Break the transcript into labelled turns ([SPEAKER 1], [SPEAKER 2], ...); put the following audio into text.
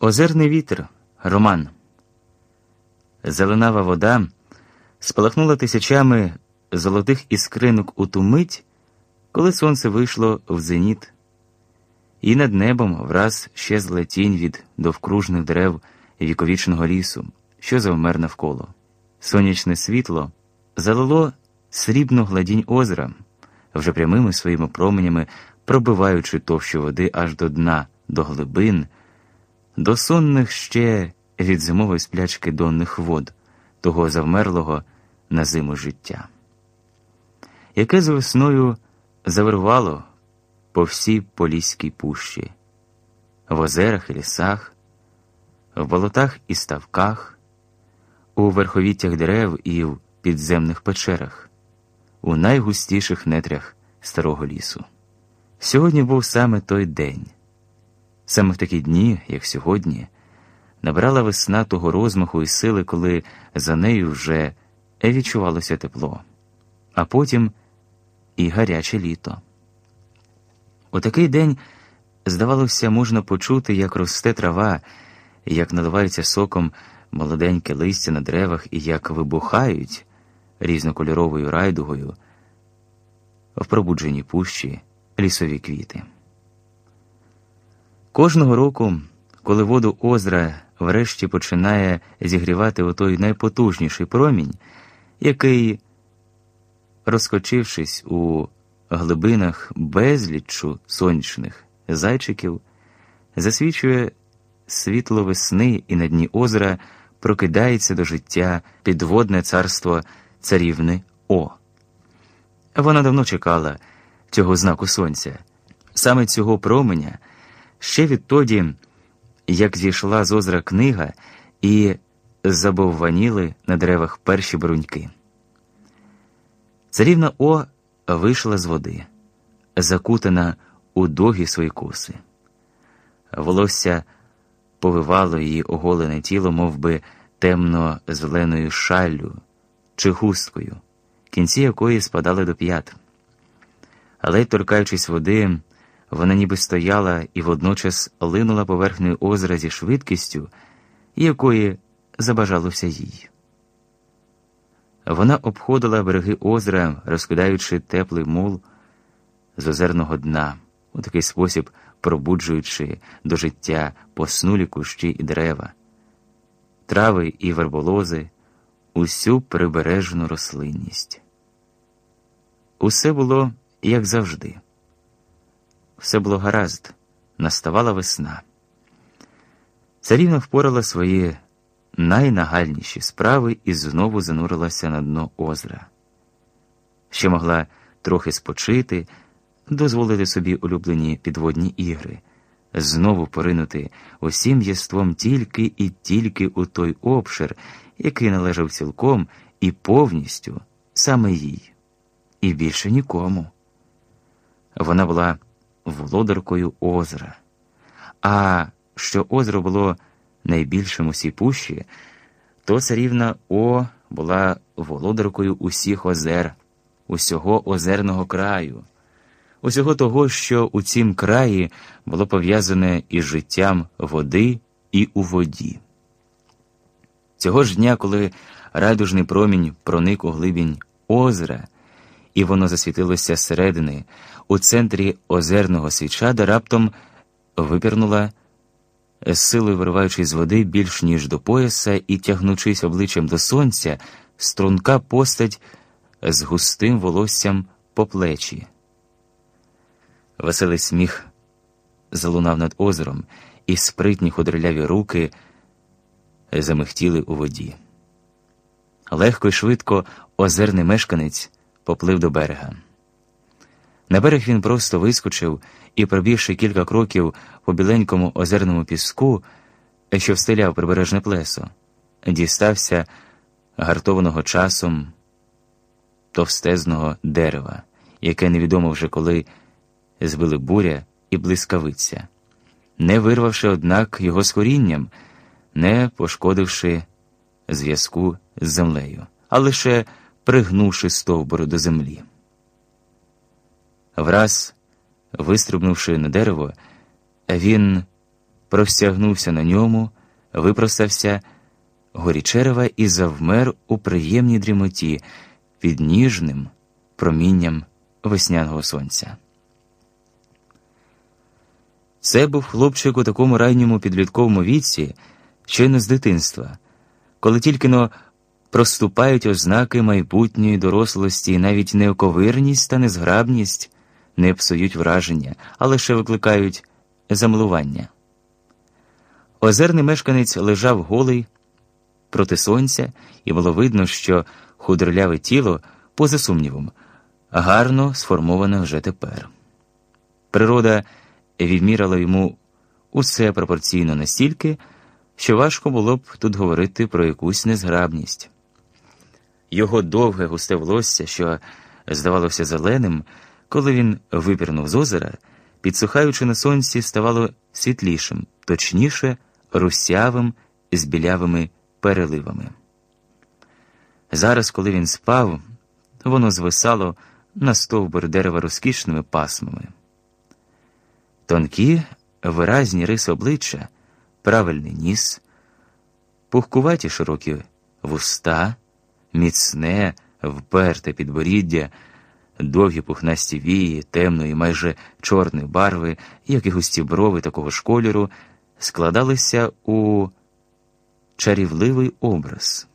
[SPEAKER 1] Озерний вітер, роман. Зеленава вода спалахнула тисячами золотих іскринок у ту мить, коли сонце вийшло в зеніт, і над небом враз щезла тінь від довкружних дерев віковічного лісу, що завмер навколо. Сонячне світло залило срібну гладінь озера, вже прямими своїми променями пробиваючи товщу води аж до дна, до глибин, до сонних ще від зимової сплячки донних вод, того завмерлого на зиму життя, яке з весною завирвало по всій Поліській пущі, в озерах і лісах, в болотах і ставках, у верховіттях дерев і в підземних печерах, у найгустіших нетрях старого лісу. Сьогодні був саме той день. Саме в такі дні, як сьогодні, набрала весна того розмаху і сили, коли за нею вже відчувалося тепло, а потім і гаряче літо. У такий день, здавалося, можна почути, як росте трава, як наливається соком молоденьке листя на деревах і як вибухають різнокольоровою райдугою в пробудженій пущі лісові квіти. Кожного року, коли воду озера врешті починає зігрівати отой найпотужніший промінь, який, розкочившись у глибинах безліччю сонячних зайчиків, засвічує світло весни і на дні озера прокидається до життя підводне царство царівни О. Вона давно чекала цього знаку сонця, саме цього променя, ще відтоді, як зійшла з озера книга і забовваніли на деревах перші бруньки. Царівна О вийшла з води, закутана у довгі свої коси. Волосся повивало її оголене тіло, мов би, темно-зеленою шаллю чи хусткою, кінці якої спадали до п'ят але, торкаючись води, вона ніби стояла і водночас линула поверхнею озера зі швидкістю, якої забажалося їй. Вона обходила береги озера, розкидаючи теплий мул з озерного дна, у такий спосіб пробуджуючи до життя поснулі кущі і дерева, трави і верболози, усю прибережну рослинність. Усе було як завжди. Все було гаразд, наставала весна. Царівна впорала свої найнагальніші справи і знову занурилася на дно озера. Ще могла трохи спочити, дозволити собі улюблені підводні ігри, знову поринути усім єством тільки і тільки у той обшир, який належав цілком і повністю саме їй, і більше нікому. Вона була володаркою озера. А що озеро було найбільшим у всій пущі, то царівна О була володаркою усіх озер, усього озерного краю, усього того, що у цім краї було пов'язане із життям води і у воді. Цього ж дня, коли радужний промінь проник у глибінь озера, і воно засвітилося зсередини, у центрі озерного свіча, де раптом випірнула, з силою вириваючись з води більш ніж до пояса і тягнучись обличчям до сонця, струнка постать з густим волоссям по плечі. Веселий сміх залунав над озером, і спритні худриляві руки замихтіли у воді. Легко і швидко озерний мешканець поплив до берега. На берег він просто вискочив і, пробігши кілька кроків по біленькому озерному піску, що встиляв прибережне плесо, дістався гартованого часом товстезного дерева, яке невідомо вже коли збили буря і блискавиця, не вирвавши, однак, його з корінням, не пошкодивши зв'язку з землею, а лише пригнувши стовбури до землі. Враз, вистрибнувши на дерево, він простягнувся на ньому, випростався горічерева і завмер у приємній дрімоті під ніжним промінням весняного сонця. Це був хлопчик у такому ранньому підлітковому віці, щойно з дитинства, коли тільки но проступають ознаки майбутньої дорослості, і навіть неоковирність та незграбність не псують враження, а лише викликають замилування. Озерний мешканець лежав голий проти сонця, і було видно, що худорляве тіло, поза сумнівом, гарно сформоване вже тепер. Природа відміряла йому усе пропорційно настільки, що важко було б тут говорити про якусь незграбність. Його довге густе волосся, що здавалося зеленим, коли він випірнув з озера, підсухаючи на сонці, ставало світлішим, точніше, русявим з білявими переливами. Зараз, коли він спав, воно звисало на стовбур дерева розкішними пасмами. Тонкі, виразні риси обличчя, правильний ніс, пухкуваті широкі вуста, міцне, вперте підборіддя, довгі пухнасті вії, темної, майже чорної барви, як і густі брови такого ж кольору, складалися у чарівливий образ.